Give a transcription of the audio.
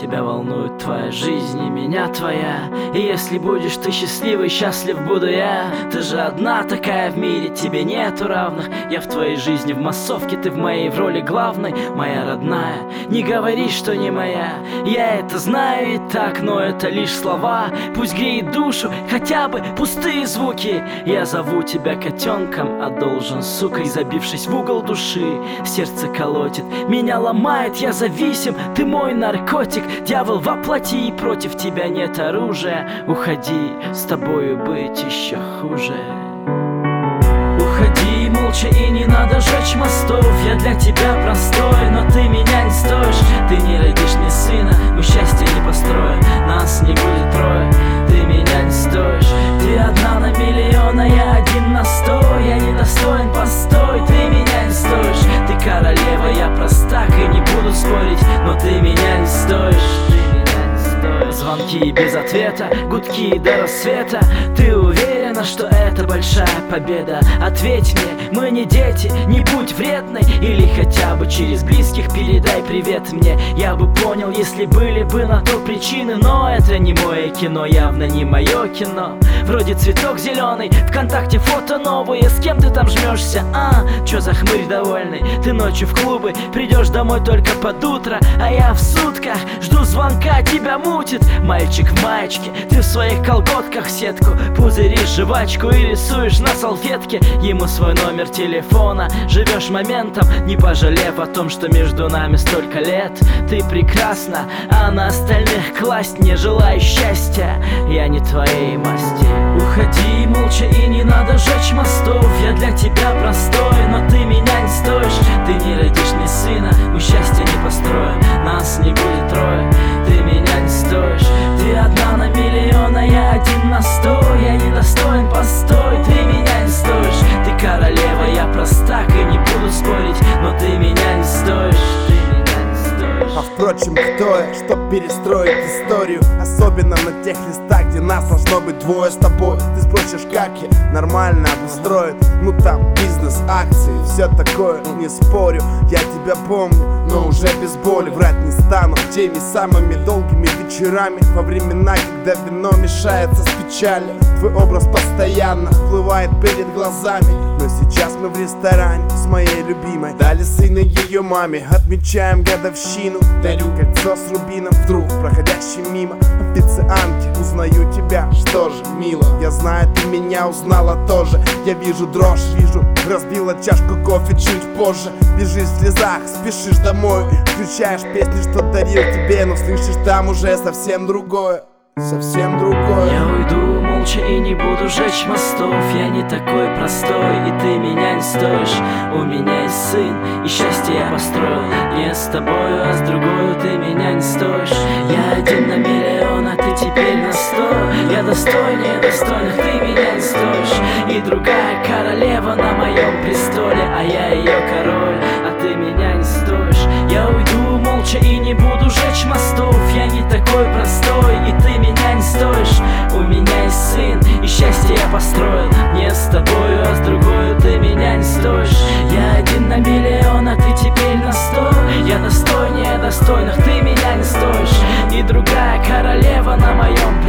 тебя волнует твоя жизнь и меня твоя. И если будешь ты счастливый, счастлив буду я. Ты же одна такая в мире, тебе нету равных. Я в твоей жизни в массовке, ты в моей в роли главной Моя родная, не говори, что не моя. Я это знаю и так, но это лишь слова. Пусть греет душу, хотя бы пустые звуки. Я зову тебя котенком, а должен сукой Забившись в угол души, сердце колотит Меня ломает, я зависим, ты мой наркотик Дьявол воплоти, против тебя нет оружия. Уходи, с тобою быть еще хуже. Уходи молча и не надо жечь мостов. Я для тебя простой, но ты меня не стоишь. Ты не родишь мне сына, мы счастье не построим Нас не будет трое, ты меня не стоишь. Ты одна на миллион, а я один на сто. Я не достоин постой, ты меня не стоишь. Ты королева, я простак и не буду спорить Но ты меня не стоишь Звонки без ответа, гудки до рассвета. Ты уверена, что это большая победа? Ответь мне, мы не дети, не будь вредной. Или хотя бы через близких передай привет мне. Я бы понял, если были бы на то причины. Но это не мое кино, явно не мое кино. Вроде цветок зеленый, вконтакте фото новые. С кем ты там жмешься, а? Чё за хмырь довольный? Ты ночью в клубы, придешь домой только под утро А я в сутках, тебя мутит Мальчик в маечке, ты в своих колготках сетку Пузыришь жвачку и рисуешь на салфетке. Ему свой номер телефона Живешь моментом, не пожалев о том, что между нами столько лет. Ты прекрасна, а на остальных класть не желаю счастья. Я не твоей масти. Уходи молча и не надо жечь мостов. Я для тебя простой, но ты меня не стоишь. Ты не родишь мне сына, мы счастье не построим. Нас не будет я простак и не буду спорить Но ты меня не стоишь, А впрочем, кто я, чтоб перестроить историю? Особенно на тех листах, где нас должно быть двое с тобой. Ты спросишь, как я нормально обустроен? Ну там бизнес, акции, все такое, не спорю. Я тебя помню, но уже без боли. Врать не стану теми самыми долгими вечерами. Во времена, когда вино мешается с печалью Твой образ постоянно всплывает перед глазами. Но сейчас мы в ресторане с моей любимой. Дали сына ее маме, отмечаем годовщину. Дарю кольцо с рубином, вдруг проходящий мимо. Официантки, узнаю тебя, что же, мило. Я знаю, ты меня узнала тоже. Я вижу дрожь, вижу, разбила чашку кофе чуть позже. Бежишь в слезах, спешишь домой. Включаешь песни, что дарил тебе Но слышишь там уже совсем другое Совсем другое Я уйду молча и не буду жечь мостов. Я не такой простой, и ты меня не стоишь. У меня есть сын, и счастье я построил Не с тобою, а с другой ты меня не стоишь. Я один на миллион, а ты теперь на сто. Я достойнее достойных, ты меня не стоишь. И другая королева на моем престоле А я ее король, достойных, ты меня не стоишь. И другая королева на моем